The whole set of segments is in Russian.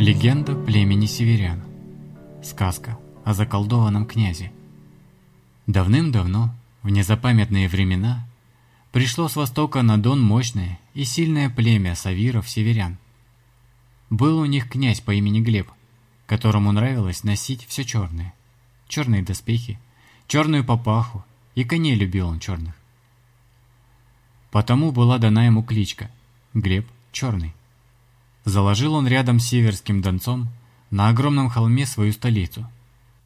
Легенда племени северян. Сказка о заколдованном князе. Давным-давно, в незапамятные времена, пришло с востока на Дон мощное и сильное племя савиров-северян. Был у них князь по имени Глеб, которому нравилось носить все черное. Черные доспехи, черную папаху, и коней любил он черных. Потому была дана ему кличка Глеб Черный. Заложил он рядом с Северским Донцом на огромном холме свою столицу.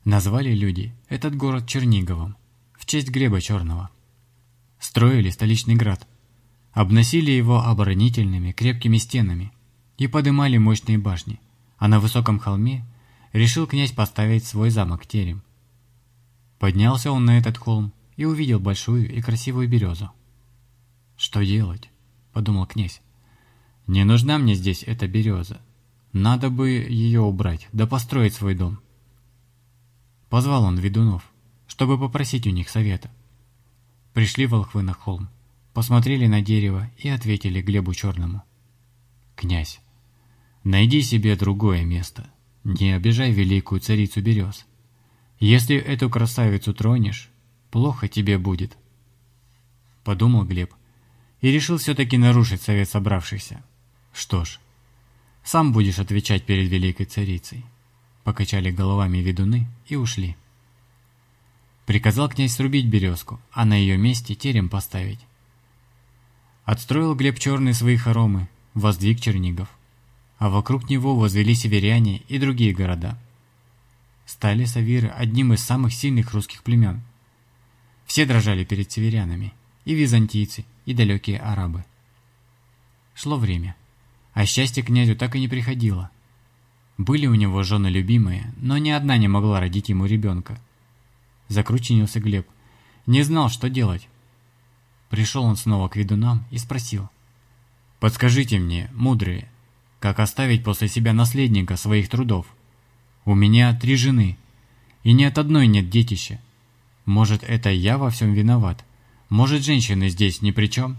Назвали люди этот город Черниговым в честь Глеба Черного. Строили столичный град, обносили его оборонительными крепкими стенами и подымали мощные башни, а на высоком холме решил князь поставить свой замок-терем. Поднялся он на этот холм и увидел большую и красивую березу. «Что делать?» – подумал князь. Не нужна мне здесь эта береза. Надо бы ее убрать, да построить свой дом. Позвал он ведунов, чтобы попросить у них совета. Пришли волхвы на холм, посмотрели на дерево и ответили Глебу Черному. «Князь, найди себе другое место, не обижай великую царицу берез. Если эту красавицу тронешь, плохо тебе будет». Подумал Глеб и решил все-таки нарушить совет собравшихся. Что ж, сам будешь отвечать перед великой царицей. Покачали головами ведуны и ушли. Приказал князь срубить березку, а на ее месте терем поставить. Отстроил Глеб Черный свои хоромы, воздвиг Чернигов, а вокруг него возвели северяне и другие города. Стали савиры одним из самых сильных русских племен. Все дрожали перед северянами, и византийцы, и далекие арабы. Шло время. А счастье князю так и не приходило. Были у него жены любимые, но ни одна не могла родить ему ребенка. Закрученился Глеб. Не знал, что делать. Пришел он снова к ведунам и спросил. «Подскажите мне, мудрые, как оставить после себя наследника своих трудов? У меня три жены, и ни от одной нет детища. Может, это я во всем виноват? Может, женщины здесь ни при чем?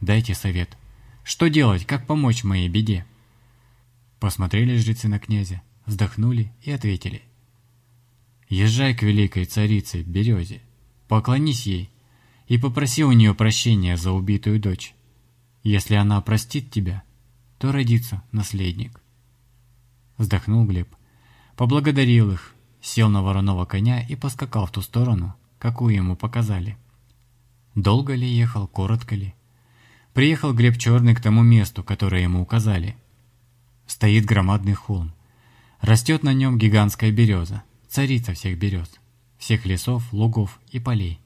Дайте совет». Что делать, как помочь моей беде?» Посмотрели жрецы на князя, вздохнули и ответили. «Езжай к великой царице Березе, поклонись ей и попроси у нее прощения за убитую дочь. Если она простит тебя, то родится наследник». Вздохнул Глеб, поблагодарил их, сел на вороного коня и поскакал в ту сторону, какую ему показали. Долго ли ехал, коротко ли, Приехал Глеб Черный к тому месту, которое ему указали. Стоит громадный холм. Растет на нем гигантская береза, царица всех берез, всех лесов, лугов и полей.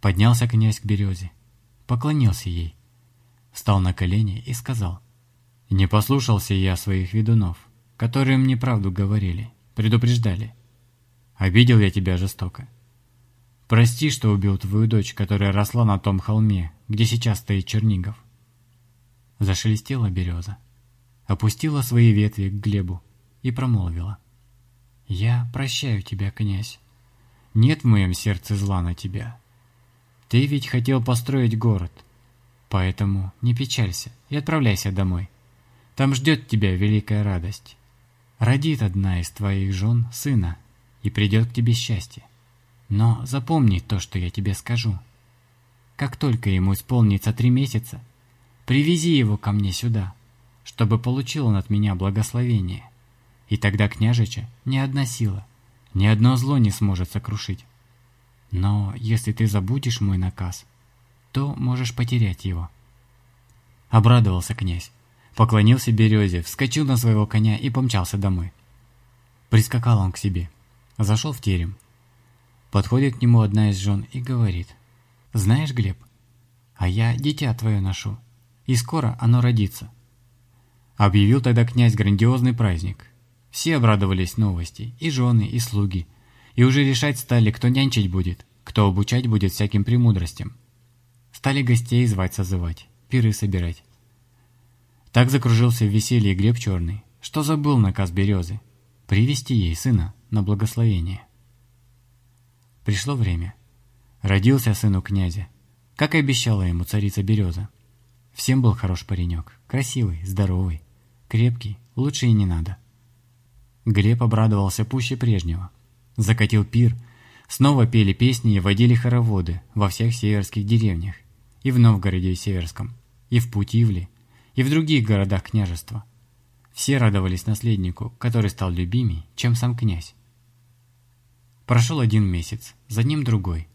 Поднялся князь к березе, поклонился ей, встал на колени и сказал, «Не послушался я своих ведунов, которые мне правду говорили, предупреждали. Обидел я тебя жестоко. Прости, что убил твою дочь, которая росла на том холме, где сейчас стоит Чернигов. Зашелестела береза, опустила свои ветви к Глебу и промолвила. «Я прощаю тебя, князь. Нет в моем сердце зла на тебя. Ты ведь хотел построить город, поэтому не печалься и отправляйся домой. Там ждет тебя великая радость. Родит одна из твоих жен сына, и придет к тебе счастье. Но запомни то, что я тебе скажу. Как только ему исполнится три месяца, привези его ко мне сюда, чтобы получил он от меня благословение. И тогда княжича ни одна сила, ни одно зло не сможет сокрушить. Но если ты забудешь мой наказ, то можешь потерять его. Обрадовался князь, поклонился березе, вскочил на своего коня и помчался домой. Прискакал он к себе, зашел в терем, Подходит к нему одна из жен и говорит. «Знаешь, Глеб, а я дитя твое ношу, и скоро оно родится». Объявил тогда князь грандиозный праздник. Все обрадовались новости, и жены, и слуги, и уже решать стали, кто нянчить будет, кто обучать будет всяким премудростям. Стали гостей звать-созывать, пиры собирать. Так закружился в веселье Глеб Черный, что забыл наказ березы – привести ей сына на благословение. Пришло время. Родился сын у князя, как и обещала ему царица Береза. Всем был хорош паренек, красивый, здоровый, крепкий, лучше и не надо. Глеб обрадовался пуще прежнего. Закатил пир, снова пели песни и водили хороводы во всех северских деревнях, и в Новгороде и Северском, и в Путивле, и в других городах княжества. Все радовались наследнику, который стал любимей, чем сам князь. Прошел один месяц, за ним другой.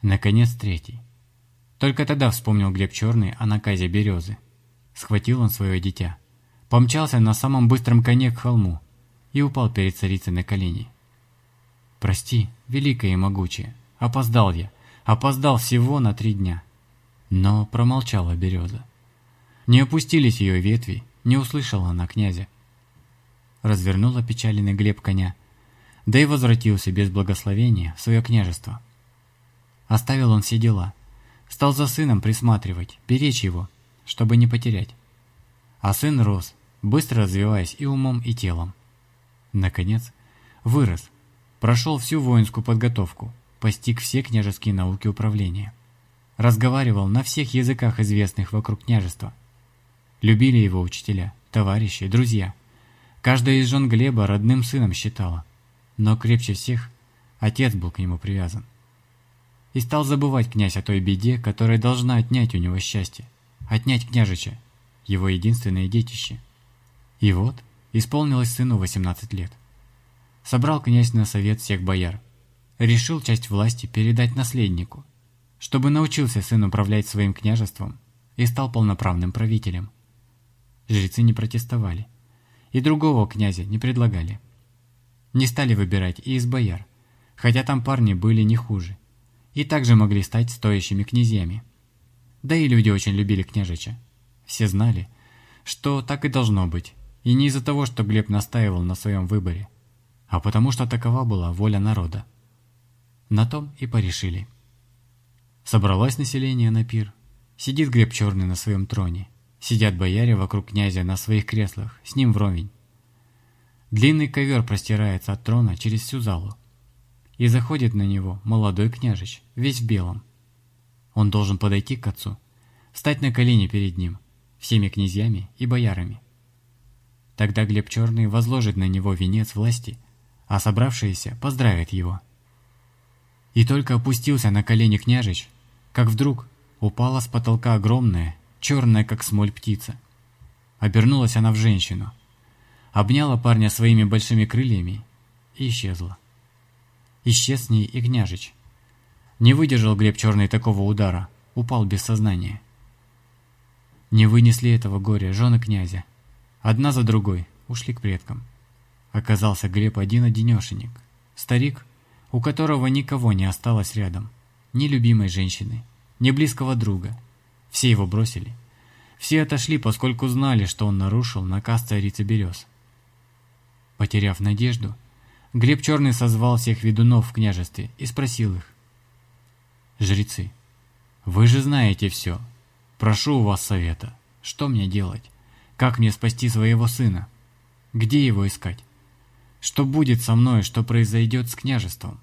Наконец третий. Только тогда вспомнил Глеб Черный о наказе Березы. Схватил он свое дитя. Помчался на самом быстром коне к холму и упал перед царицей на колени. «Прости, великая и могучая, опоздал я, опоздал всего на три дня». Но промолчала береза. Не опустились ее ветви, не услышала она князя. Развернула печаленный Глеб коня, да и возвратился без благословения в свое княжество. Оставил он все дела, стал за сыном присматривать, беречь его, чтобы не потерять. А сын рос, быстро развиваясь и умом, и телом. Наконец, вырос, прошел всю воинскую подготовку, постиг все княжеские науки управления. Разговаривал на всех языках известных вокруг княжества. Любили его учителя, товарищи, друзья. Каждая из жен Глеба родным сыном считала – но крепче всех отец был к нему привязан. И стал забывать князь о той беде, которая должна отнять у него счастье, отнять княжича, его единственное детище. И вот исполнилось сыну 18 лет. Собрал князь на совет всех бояр, решил часть власти передать наследнику, чтобы научился сын управлять своим княжеством и стал полноправным правителем. Жрецы не протестовали, и другого князя не предлагали. Не стали выбирать и из бояр, хотя там парни были не хуже, и также могли стать стоящими князьями. Да и люди очень любили княжича. Все знали, что так и должно быть, и не из-за того, что Глеб настаивал на своем выборе, а потому что такова была воля народа. На том и порешили. Собралось население на пир. Сидит Глеб Черный на своем троне. Сидят бояре вокруг князя на своих креслах, с ним вровень. Длинный ковер простирается от трона через всю залу. И заходит на него молодой княжич, весь в белом. Он должен подойти к отцу, встать на колени перед ним, всеми князьями и боярами. Тогда Глеб Черный возложит на него венец власти, а собравшиеся поздравят его. И только опустился на колени княжич, как вдруг упала с потолка огромная, черная как смоль птица. Обернулась она в женщину – обняла парня своими большими крыльями и исчезла. Исчез с ней и княжич. Не выдержал Глеб Черный такого удара, упал без сознания. Не вынесли этого горя жены князя. Одна за другой ушли к предкам. Оказался Глеб один-одинешенек. Старик, у которого никого не осталось рядом. Ни любимой женщины, ни близкого друга. Все его бросили. Все отошли, поскольку знали, что он нарушил наказ царицы Берез. Потеряв надежду, Глеб Черный созвал всех ведунов в княжестве и спросил их. «Жрецы, вы же знаете все. Прошу у вас совета. Что мне делать? Как мне спасти своего сына? Где его искать? Что будет со мной, что произойдет с княжеством?»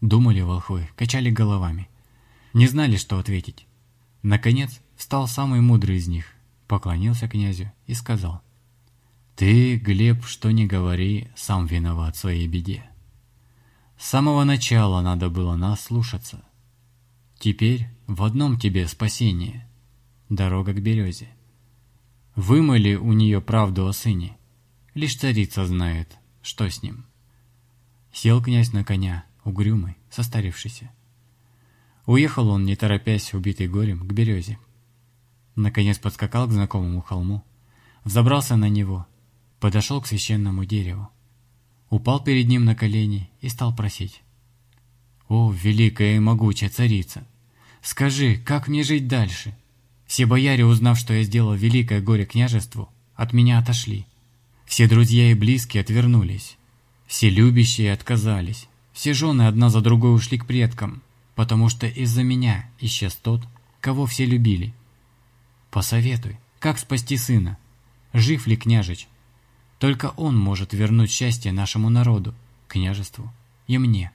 Думали волхвы, качали головами. Не знали, что ответить. Наконец, встал самый мудрый из них, поклонился князю и сказал – ты, Глеб, что не говори, сам виноват в своей беде. С самого начала надо было нас слушаться. Теперь в одном тебе спасение — дорога к березе. Вымыли у нее правду о сыне. Лишь царица знает, что с ним. Сел князь на коня, угрюмый, состарившийся. Уехал он, не торопясь, убитый горем, к березе. Наконец подскакал к знакомому холму, взобрался на него подошел к священному дереву, упал перед ним на колени и стал просить. «О, великая и могучая царица! Скажи, как мне жить дальше? Все бояре, узнав, что я сделал великое горе княжеству, от меня отошли. Все друзья и близкие отвернулись. Все любящие отказались. Все жены одна за другой ушли к предкам, потому что из-за меня исчез тот, кого все любили. Посоветуй, как спасти сына? Жив ли княжич? Только он может вернуть счастье нашему народу, княжеству и мне.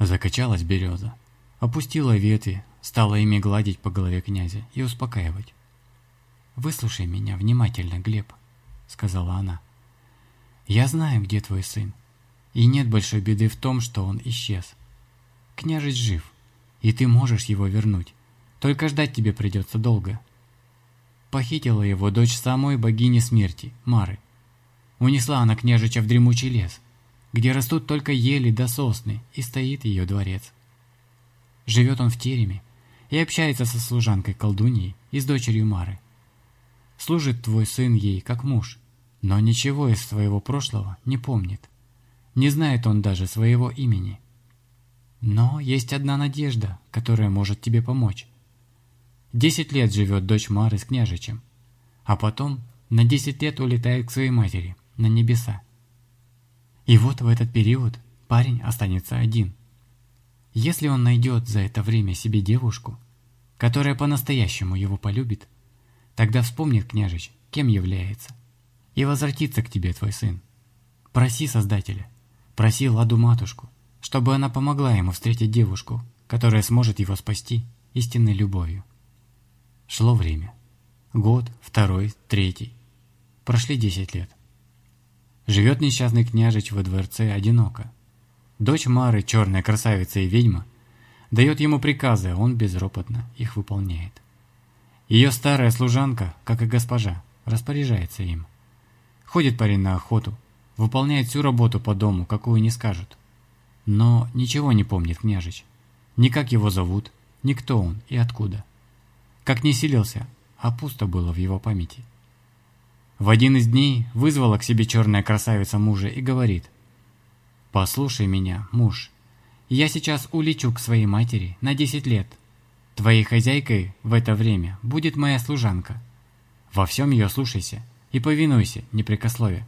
Закачалась береза, опустила ветви, стала ими гладить по голове князя и успокаивать. «Выслушай меня внимательно, Глеб», — сказала она. «Я знаю, где твой сын, и нет большой беды в том, что он исчез. Княжич жив, и ты можешь его вернуть, только ждать тебе придется долго». Похитила его дочь самой богини смерти, Мары. Унесла она княжича в дремучий лес, где растут только ели да сосны, и стоит ее дворец. Живет он в тереме и общается со служанкой колдуньей и с дочерью Мары. Служит твой сын ей как муж, но ничего из своего прошлого не помнит. Не знает он даже своего имени. Но есть одна надежда, которая может тебе помочь. Десять лет живет дочь Мары с княжичем, а потом на десять лет улетает к своей матери, на небеса. И вот в этот период парень останется один. Если он найдет за это время себе девушку, которая по-настоящему его полюбит, тогда вспомнит княжич, кем является, и возвратится к тебе твой сын. Проси Создателя, проси Ладу-матушку, чтобы она помогла ему встретить девушку, которая сможет его спасти истинной любовью. Шло время. Год, второй, третий. Прошли десять лет. Живет несчастный княжич во дворце одиноко. Дочь Мары, черная красавица и ведьма, дает ему приказы, а он безропотно их выполняет. Ее старая служанка, как и госпожа, распоряжается им. Ходит парень на охоту, выполняет всю работу по дому, какую не скажут. Но ничего не помнит княжич. Ни как его зовут, ни кто он и откуда. Как не силился, а пусто было в его памяти. В один из дней вызвала к себе черная красавица мужа и говорит. «Послушай меня, муж, я сейчас улечу к своей матери на 10 лет. Твоей хозяйкой в это время будет моя служанка. Во всем ее слушайся и повинуйся, непрекослове».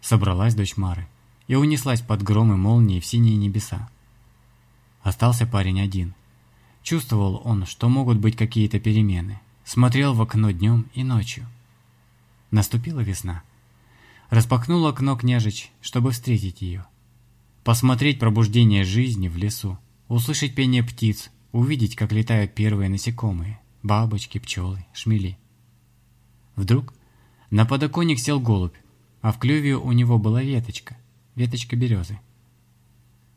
Собралась дочь Мары и унеслась под гром и молнии в синие небеса. Остался парень один. Чувствовал он, что могут быть какие-то перемены. Смотрел в окно днем и ночью. Наступила весна. Распахнул окно княжич, чтобы встретить ее. Посмотреть пробуждение жизни в лесу, услышать пение птиц, увидеть, как летают первые насекомые, бабочки, пчелы, шмели. Вдруг на подоконник сел голубь, а в клюве у него была веточка, веточка березы.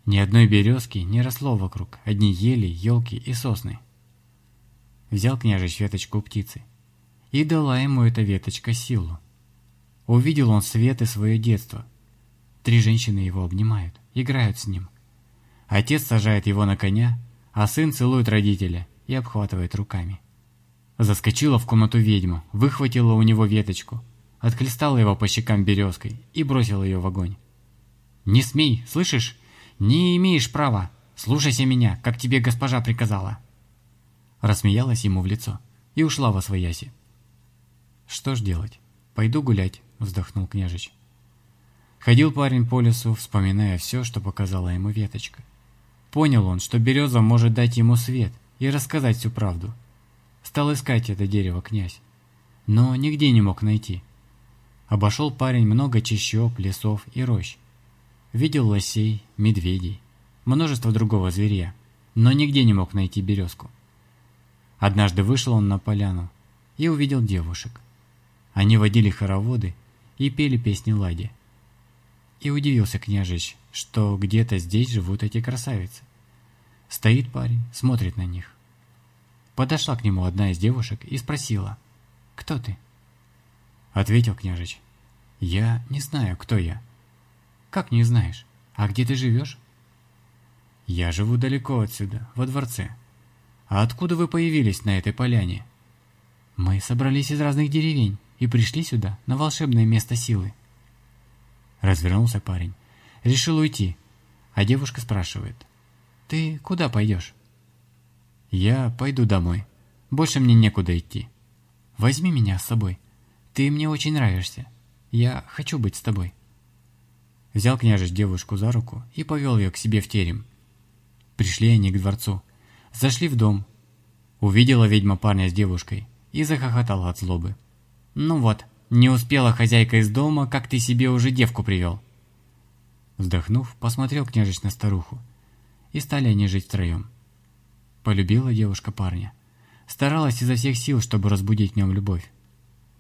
Ни одной березки не росло вокруг, одни ели, елки и сосны. Взял княжич веточку у птицы – и дала ему эта веточка силу. Увидел он свет и свое детство. Три женщины его обнимают, играют с ним. Отец сажает его на коня, а сын целует родителя и обхватывает руками. Заскочила в комнату ведьма, выхватила у него веточку, отхлестала его по щекам березкой и бросила ее в огонь. «Не смей, слышишь? Не имеешь права! Слушайся меня, как тебе госпожа приказала!» Рассмеялась ему в лицо и ушла во свояси. «Что ж делать? Пойду гулять», — вздохнул княжич. Ходил парень по лесу, вспоминая все, что показала ему веточка. Понял он, что береза может дать ему свет и рассказать всю правду. Стал искать это дерево князь, но нигде не мог найти. Обошел парень много чащоб, лесов и рощ. Видел лосей, медведей, множество другого зверя, но нигде не мог найти березку. Однажды вышел он на поляну и увидел девушек. Они водили хороводы и пели песни Ладе. И удивился княжич, что где-то здесь живут эти красавицы. Стоит парень, смотрит на них. Подошла к нему одна из девушек и спросила, «Кто ты?» Ответил княжич, «Я не знаю, кто я». «Как не знаешь? А где ты живешь?» «Я живу далеко отсюда, во дворце. А откуда вы появились на этой поляне?» «Мы собрались из разных деревень и пришли сюда, на волшебное место силы. Развернулся парень. Решил уйти. А девушка спрашивает. Ты куда пойдешь? Я пойду домой. Больше мне некуда идти. Возьми меня с собой. Ты мне очень нравишься. Я хочу быть с тобой. Взял княжич девушку за руку и повел ее к себе в терем. Пришли они к дворцу. Зашли в дом. Увидела ведьма парня с девушкой и захохотала от злобы. «Ну вот, не успела хозяйка из дома, как ты себе уже девку привел». Вздохнув, посмотрел княжич на старуху, и стали они жить втроем. Полюбила девушка парня, старалась изо всех сил, чтобы разбудить в нем любовь.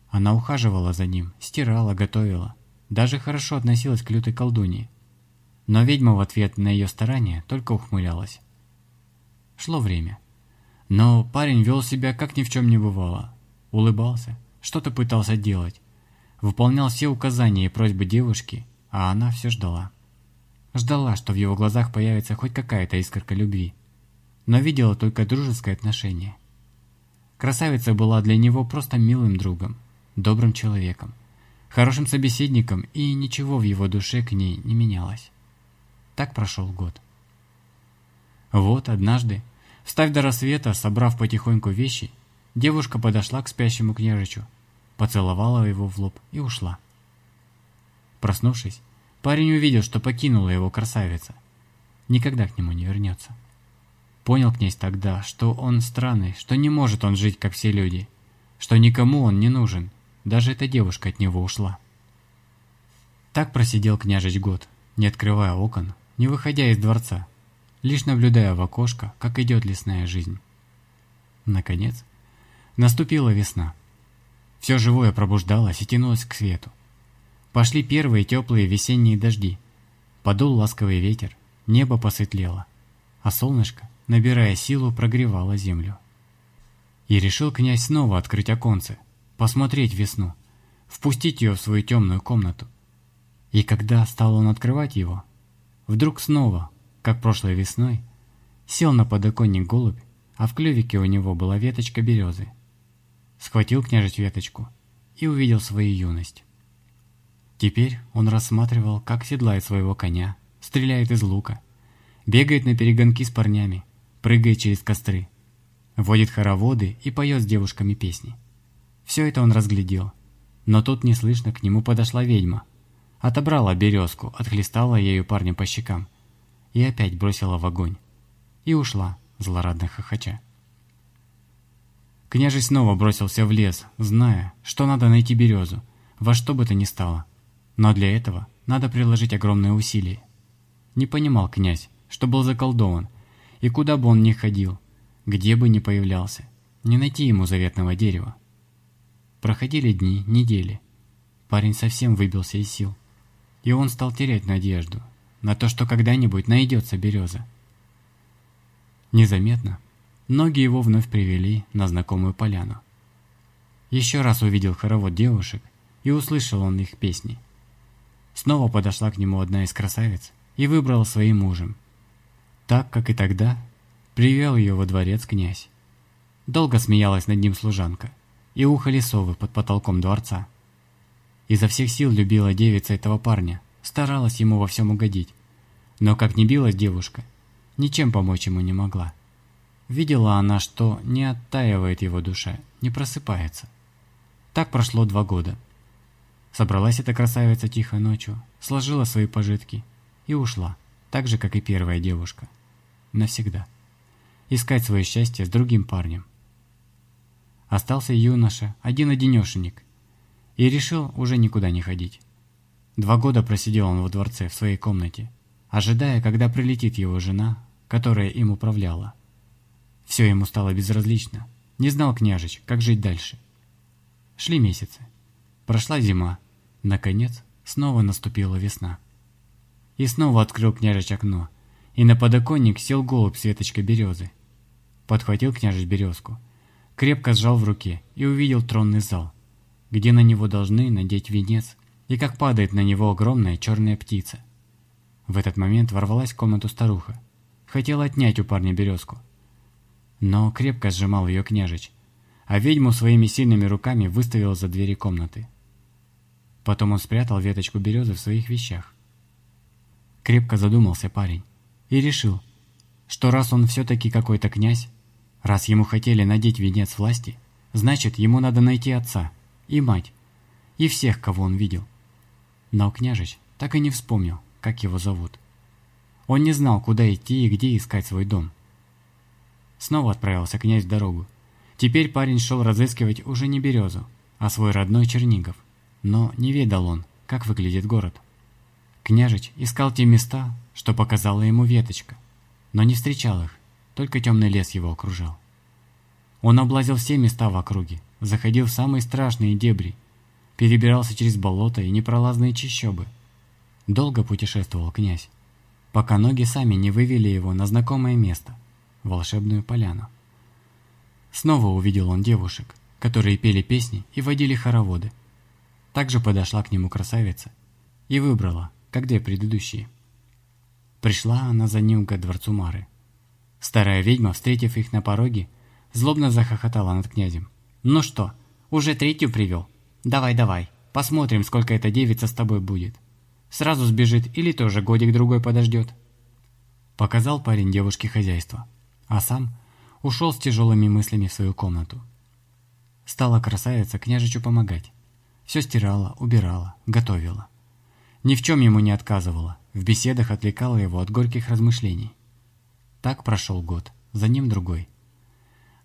Она ухаживала за ним, стирала, готовила, даже хорошо относилась к лютой колдуньи. Но ведьма в ответ на ее старания только ухмылялась. Шло время. Но парень вел себя, как ни в чем не бывало. Улыбался, что-то пытался делать. Выполнял все указания и просьбы девушки, а она все ждала. Ждала, что в его глазах появится хоть какая-то искорка любви. Но видела только дружеское отношение. Красавица была для него просто милым другом, добрым человеком, хорошим собеседником, и ничего в его душе к ней не менялось. Так прошел год. Вот однажды, встав до рассвета, собрав потихоньку вещи, девушка подошла к спящему княжичу, поцеловала его в лоб и ушла. Проснувшись, парень увидел, что покинула его красавица. Никогда к нему не вернется. Понял князь тогда, что он странный, что не может он жить, как все люди, что никому он не нужен, даже эта девушка от него ушла. Так просидел княжич год, не открывая окон, не выходя из дворца, лишь наблюдая в окошко, как идет лесная жизнь. Наконец, наступила весна. Все живое пробуждалось и тянулось к свету. Пошли первые теплые весенние дожди. Подул ласковый ветер, небо посветлело, а солнышко, набирая силу, прогревало землю. И решил князь снова открыть оконце, посмотреть весну, впустить ее в свою темную комнату. И когда стал он открывать его, вдруг снова, как прошлой весной, сел на подоконник голубь, а в клювике у него была веточка березы. Схватил княжич веточку и увидел свою юность. Теперь он рассматривал, как седлает своего коня, стреляет из лука, бегает на перегонки с парнями, прыгает через костры, водит хороводы и поет с девушками песни. Все это он разглядел. Но тут неслышно к нему подошла ведьма. Отобрала березку, отхлестала ею парня по щекам. И опять бросила в огонь. И ушла, злорадно хохоча. Княжий снова бросился в лес, зная, что надо найти березу, во что бы то ни стало. Но для этого надо приложить огромные усилия. Не понимал князь, что был заколдован, и куда бы он ни ходил, где бы ни появлялся, не найти ему заветного дерева. Проходили дни, недели. Парень совсем выбился из сил. И он стал терять надежду на то, что когда-нибудь найдется береза. Незаметно ноги его вновь привели на знакомую поляну. Еще раз увидел хоровод девушек, и услышал он их песни. Снова подошла к нему одна из красавиц и выбрала своим мужем. Так, как и тогда, привел ее во дворец князь. Долго смеялась над ним служанка – и ухали совы под потолком дворца. Изо всех сил любила девица этого парня, старалась ему во всем угодить. Но как не билась девушка, ничем помочь ему не могла. Видела она, что не оттаивает его душа, не просыпается. Так прошло два года. Собралась эта красавица тихо ночью, сложила свои пожитки и ушла, так же, как и первая девушка. Навсегда. Искать свое счастье с другим парнем. Остался юноша, один-одинешенек, и решил уже никуда не ходить. Два года просидел он во дворце в своей комнате, ожидая, когда прилетит его жена, которая им управляла. Все ему стало безразлично, не знал княжич, как жить дальше. Шли месяцы, прошла зима, наконец снова наступила весна. И снова открыл княжич окно, и на подоконник сел голубь с веточкой березы. Подхватил княжич березку – крепко сжал в руке и увидел тронный зал, где на него должны надеть венец, и как падает на него огромная черная птица. В этот момент ворвалась в комнату старуха. Хотела отнять у парня березку. Но крепко сжимал ее княжич, а ведьму своими сильными руками выставил за двери комнаты. Потом он спрятал веточку березы в своих вещах. Крепко задумался парень и решил, что раз он все-таки какой-то князь, Раз ему хотели надеть венец власти, значит, ему надо найти отца и мать, и всех, кого он видел. Но княжич так и не вспомнил, как его зовут. Он не знал, куда идти и где искать свой дом. Снова отправился князь в дорогу. Теперь парень шел разыскивать уже не Березу, а свой родной Чернигов. Но не ведал он, как выглядит город. Княжич искал те места, что показала ему веточка, но не встречал их только темный лес его окружал. Он облазил все места в округе, заходил в самые страшные дебри, перебирался через болота и непролазные чащобы. Долго путешествовал князь, пока ноги сами не вывели его на знакомое место – волшебную поляну. Снова увидел он девушек, которые пели песни и водили хороводы. Также подошла к нему красавица и выбрала, как две предыдущие. Пришла она за ним к дворцу Мары. Старая ведьма, встретив их на пороге, злобно захохотала над князем. «Ну что, уже третью привел? Давай, давай, посмотрим, сколько эта девица с тобой будет. Сразу сбежит или тоже годик-другой подождет?» Показал парень девушке хозяйство, а сам ушел с тяжелыми мыслями в свою комнату. Стала красавица княжичу помогать. Все стирала, убирала, готовила. Ни в чем ему не отказывала, в беседах отвлекала его от горьких размышлений. Так прошел год, за ним другой.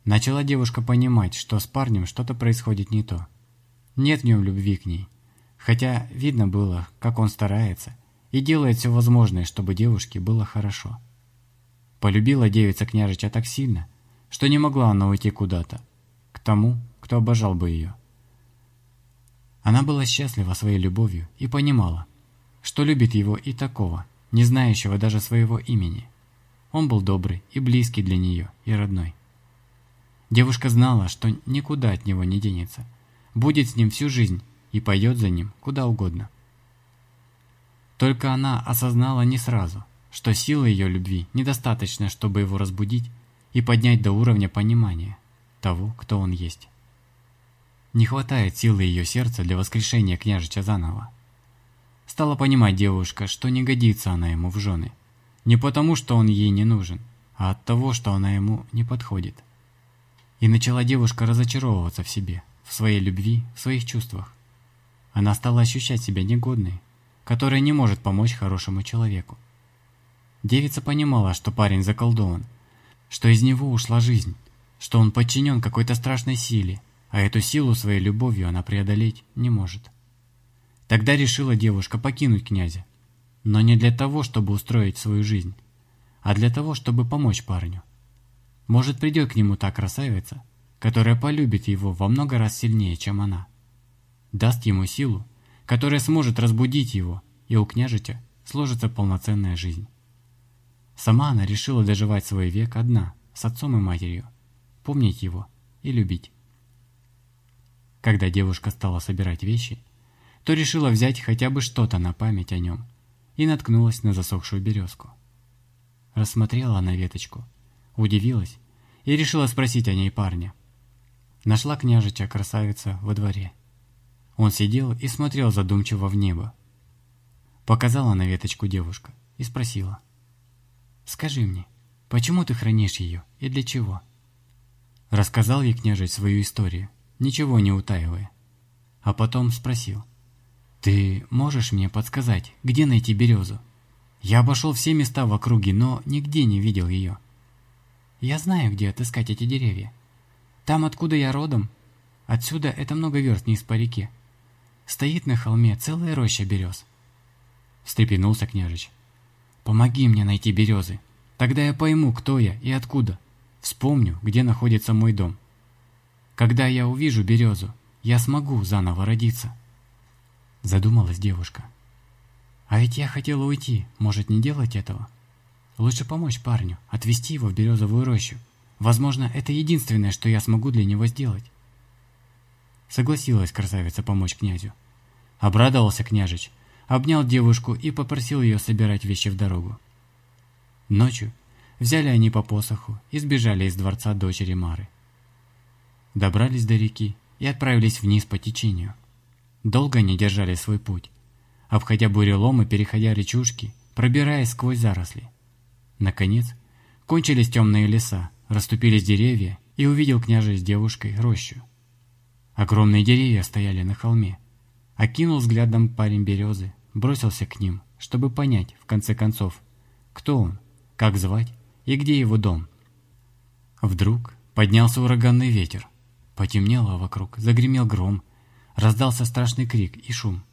Начала девушка понимать, что с парнем что-то происходит не то. Нет в нем любви к ней. Хотя видно было, как он старается и делает все возможное, чтобы девушке было хорошо. Полюбила девица княжича так сильно, что не могла она уйти куда-то, к тому, кто обожал бы ее. Она была счастлива своей любовью и понимала, что любит его и такого, не знающего даже своего имени. Он был добрый и близкий для нее, и родной. Девушка знала, что никуда от него не денется, будет с ним всю жизнь и пойдет за ним куда угодно. Только она осознала не сразу, что силы ее любви недостаточно, чтобы его разбудить и поднять до уровня понимания того, кто он есть. Не хватает силы ее сердца для воскрешения княжича заново. Стала понимать девушка, что не годится она ему в жены. Не потому, что он ей не нужен, а от того, что она ему не подходит. И начала девушка разочаровываться в себе, в своей любви, в своих чувствах. Она стала ощущать себя негодной, которая не может помочь хорошему человеку. Девица понимала, что парень заколдован, что из него ушла жизнь, что он подчинен какой-то страшной силе, а эту силу своей любовью она преодолеть не может. Тогда решила девушка покинуть князя, но не для того, чтобы устроить свою жизнь, а для того, чтобы помочь парню. Может, придет к нему та красавица, которая полюбит его во много раз сильнее, чем она. Даст ему силу, которая сможет разбудить его, и у княжича сложится полноценная жизнь. Сама она решила доживать свой век одна, с отцом и матерью, помнить его и любить. Когда девушка стала собирать вещи, то решила взять хотя бы что-то на память о нем и наткнулась на засохшую березку. Рассмотрела она веточку, удивилась и решила спросить о ней парня. Нашла княжича красавица во дворе. Он сидел и смотрел задумчиво в небо. Показала на веточку девушка и спросила. «Скажи мне, почему ты хранишь ее и для чего?» Рассказал ей княжич свою историю ничего не утаивая. А потом спросил. «Ты можешь мне подсказать, где найти березу? Я обошел все места в округе, но нигде не видел ее». «Я знаю, где отыскать эти деревья. Там, откуда я родом, отсюда это много верст вниз по реке. Стоит на холме целая роща берез». Встрепенулся княжич. «Помоги мне найти березы, тогда я пойму, кто я и откуда. Вспомню, где находится мой дом». Когда я увижу березу, я смогу заново родиться. Задумалась девушка. А ведь я хотела уйти, может не делать этого? Лучше помочь парню, отвезти его в березовую рощу. Возможно, это единственное, что я смогу для него сделать. Согласилась красавица помочь князю. Обрадовался княжич, обнял девушку и попросил ее собирать вещи в дорогу. Ночью взяли они по посоху и сбежали из дворца дочери Мары добрались до реки и отправились вниз по течению. Долго они держали свой путь, обходя буреломы, переходя речушки, пробираясь сквозь заросли. Наконец, кончились темные леса, расступились деревья, и увидел княже с девушкой рощу. Огромные деревья стояли на холме. Окинул взглядом парень березы, бросился к ним, чтобы понять, в конце концов, кто он, как звать и где его дом. Вдруг поднялся ураганный ветер, Потемнело вокруг, загремел гром, раздался страшный крик и шум.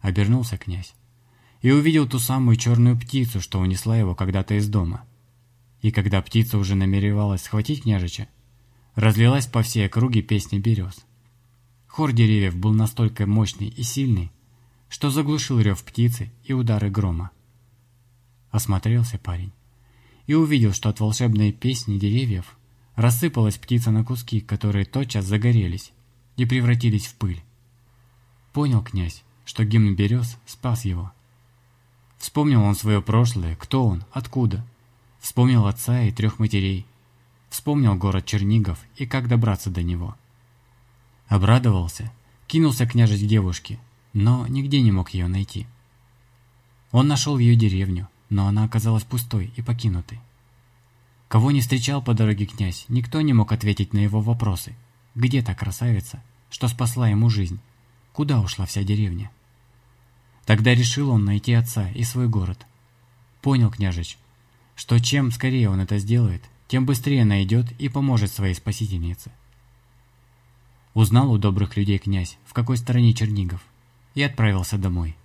Обернулся князь и увидел ту самую черную птицу, что унесла его когда-то из дома. И когда птица уже намеревалась схватить княжича, разлилась по всей округе песня берез. Хор деревьев был настолько мощный и сильный, что заглушил рев птицы и удары грома. Осмотрелся парень и увидел, что от волшебной песни деревьев рассыпалась птица на куски, которые тотчас загорелись и превратились в пыль. Понял князь, что гимн берез спас его. Вспомнил он свое прошлое, кто он, откуда. Вспомнил отца и трех матерей. Вспомнил город Чернигов и как добраться до него. Обрадовался, кинулся княжить к девушке, но нигде не мог ее найти. Он нашел ее деревню, но она оказалась пустой и покинутой. Кого не встречал по дороге князь, никто не мог ответить на его вопросы. Где та красавица, что спасла ему жизнь? Куда ушла вся деревня? Тогда решил он найти отца и свой город. Понял княжич, что чем скорее он это сделает, тем быстрее найдет и поможет своей спасительнице. Узнал у добрых людей князь, в какой стороне Чернигов, и отправился домой.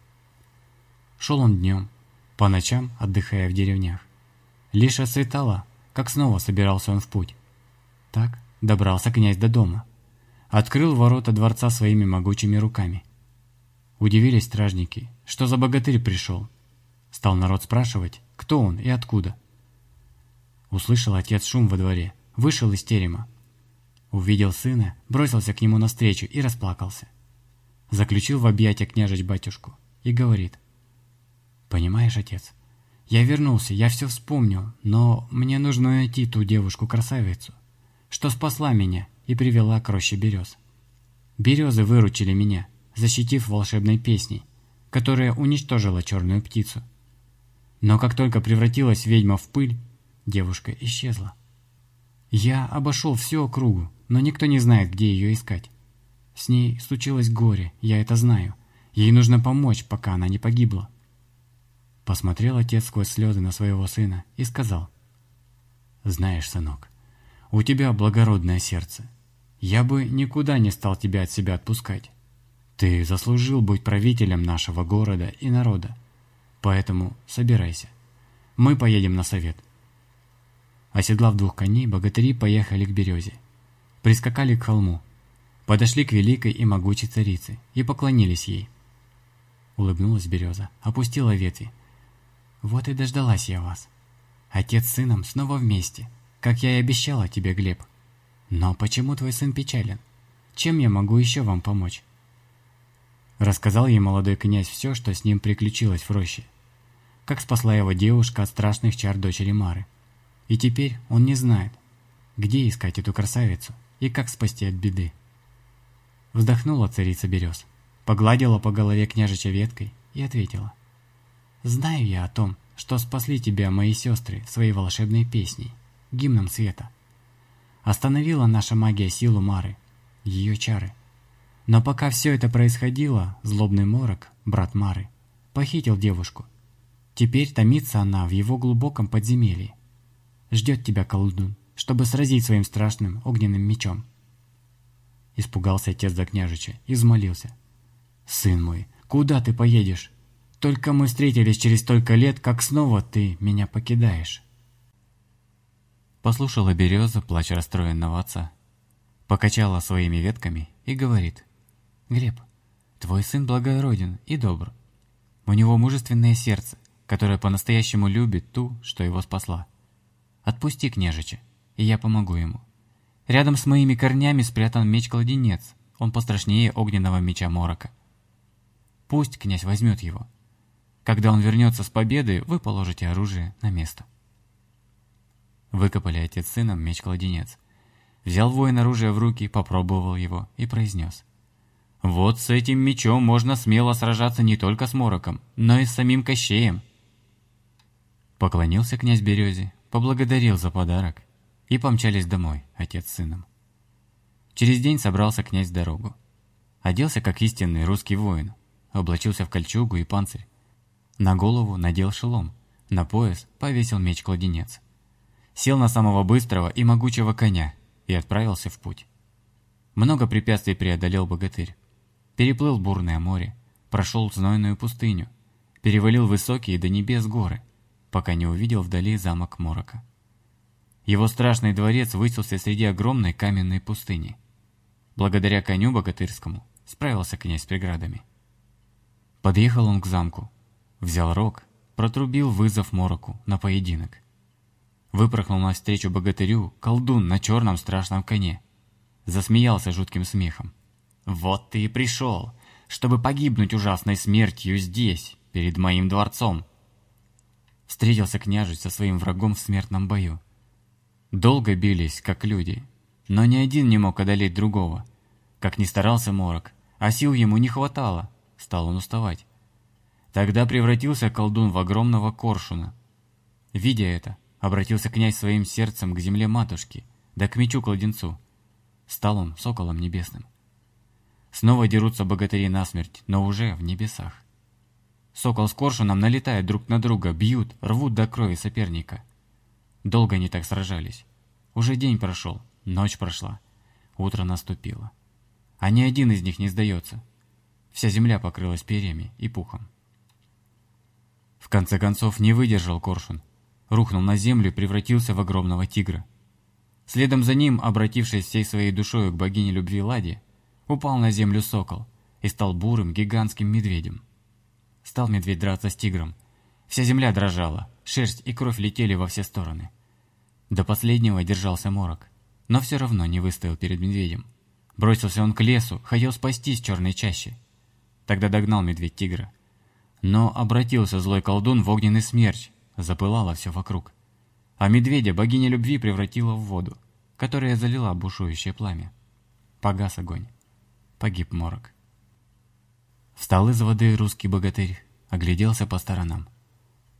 Шел он днем, по ночам отдыхая в деревнях. Лишь осветало, как снова собирался он в путь. Так добрался князь до дома. Открыл ворота дворца своими могучими руками. Удивились стражники, что за богатырь пришел. Стал народ спрашивать, кто он и откуда. Услышал отец шум во дворе, вышел из терема. Увидел сына, бросился к нему навстречу и расплакался. Заключил в объятия княжич батюшку и говорит – Понимаешь, отец? Я вернулся, я все вспомнил, но мне нужно найти ту девушку-красавицу, что спасла меня и привела к роще берез. Березы выручили меня, защитив волшебной песней, которая уничтожила черную птицу. Но как только превратилась ведьма в пыль, девушка исчезла. Я обошел всю округу, но никто не знает, где ее искать. С ней случилось горе, я это знаю. Ей нужно помочь, пока она не погибла. Посмотрел отец сквозь слезы на своего сына и сказал, «Знаешь, сынок, у тебя благородное сердце. Я бы никуда не стал тебя от себя отпускать. Ты заслужил быть правителем нашего города и народа. Поэтому собирайся. Мы поедем на совет». Оседлав двух коней, богатыри поехали к березе. Прискакали к холму. Подошли к великой и могучей царице и поклонились ей. Улыбнулась береза, опустила ветви вот и дождалась я вас. Отец с сыном снова вместе, как я и обещала тебе, Глеб. Но почему твой сын печален? Чем я могу еще вам помочь?» Рассказал ей молодой князь все, что с ним приключилось в роще. Как спасла его девушка от страшных чар дочери Мары. И теперь он не знает, где искать эту красавицу и как спасти от беды. Вздохнула царица берез, погладила по голове княжича веткой и ответила. Знаю я о том, что спасли тебя мои сестры своей волшебной песней, гимном света. Остановила наша магия силу Мары, ее чары. Но пока все это происходило, злобный морок, брат Мары, похитил девушку. Теперь томится она в его глубоком подземелье. Ждет тебя колдун, чтобы сразить своим страшным огненным мечом. Испугался отец за княжича и взмолился. «Сын мой, куда ты поедешь? Только мы встретились через столько лет, как снова ты меня покидаешь. Послушала береза плач расстроенного отца. Покачала своими ветками и говорит. «Глеб, твой сын благороден и добр. У него мужественное сердце, которое по-настоящему любит ту, что его спасла. Отпусти княжича, и я помогу ему. Рядом с моими корнями спрятан меч-кладенец, он пострашнее огненного меча Морока. Пусть князь возьмет его, когда он вернется с победы, вы положите оружие на место. Выкопали отец сыном меч-кладенец. Взял воин оружие в руки, попробовал его и произнес. «Вот с этим мечом можно смело сражаться не только с Мороком, но и с самим Кощеем». Поклонился князь Березе, поблагодарил за подарок и помчались домой, отец с сыном. Через день собрался князь в дорогу. Оделся как истинный русский воин, облачился в кольчугу и панцирь, на голову надел шелом, на пояс повесил меч-кладенец. Сел на самого быстрого и могучего коня и отправился в путь. Много препятствий преодолел богатырь. Переплыл бурное море, прошел знойную пустыню, перевалил высокие до небес горы, пока не увидел вдали замок Морока. Его страшный дворец высился среди огромной каменной пустыни. Благодаря коню богатырскому справился князь с преградами. Подъехал он к замку, взял рог, протрубил вызов Мороку на поединок. Выпорхнул навстречу богатырю колдун на черном страшном коне. Засмеялся жутким смехом. «Вот ты и пришел, чтобы погибнуть ужасной смертью здесь, перед моим дворцом!» Встретился княжич со своим врагом в смертном бою. Долго бились, как люди, но ни один не мог одолеть другого. Как ни старался Морок, а сил ему не хватало, стал он уставать. Тогда превратился колдун в огромного коршуна. Видя это, обратился князь своим сердцем к земле матушки, да к мечу-кладенцу. Стал он соколом небесным. Снова дерутся богатыри насмерть, но уже в небесах. Сокол с коршуном налетают друг на друга, бьют, рвут до крови соперника. Долго они так сражались. Уже день прошел, ночь прошла, утро наступило. А ни один из них не сдается. Вся земля покрылась перьями и пухом. В конце концов не выдержал коршун. Рухнул на землю и превратился в огромного тигра. Следом за ним, обратившись всей своей душою к богине любви Ладе, упал на землю сокол и стал бурым гигантским медведем. Стал медведь драться с тигром. Вся земля дрожала, шерсть и кровь летели во все стороны. До последнего держался морок, но все равно не выстоял перед медведем. Бросился он к лесу, хотел спастись черной чаще. Тогда догнал медведь тигра. Но обратился злой колдун в огненный смерч, запылало все вокруг. А медведя богиня любви превратила в воду, которая залила бушующее пламя. Погас огонь. Погиб морок. Встал из воды русский богатырь, огляделся по сторонам.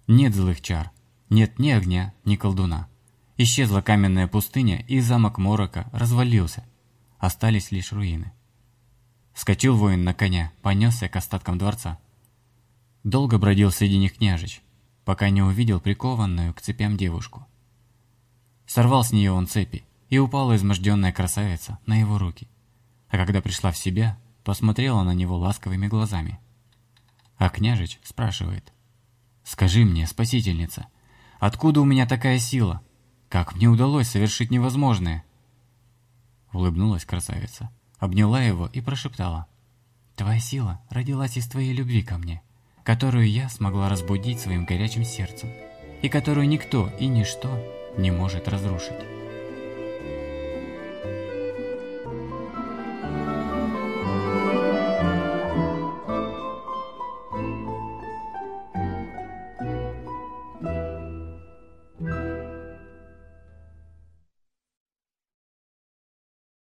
Нет злых чар, нет ни огня, ни колдуна. Исчезла каменная пустыня, и замок Морока развалился, остались лишь руины. Скочил воин на коня, понесся к остаткам дворца. Долго бродил среди них княжич, пока не увидел прикованную к цепям девушку. Сорвал с нее он цепи, и упала изможденная красавица на его руки. А когда пришла в себя, посмотрела на него ласковыми глазами. А княжич спрашивает. «Скажи мне, спасительница, откуда у меня такая сила? Как мне удалось совершить невозможное?» Улыбнулась красавица, обняла его и прошептала. «Твоя сила родилась из твоей любви ко мне, которую я смогла разбудить своим горячим сердцем, и которую никто и ничто не может разрушить».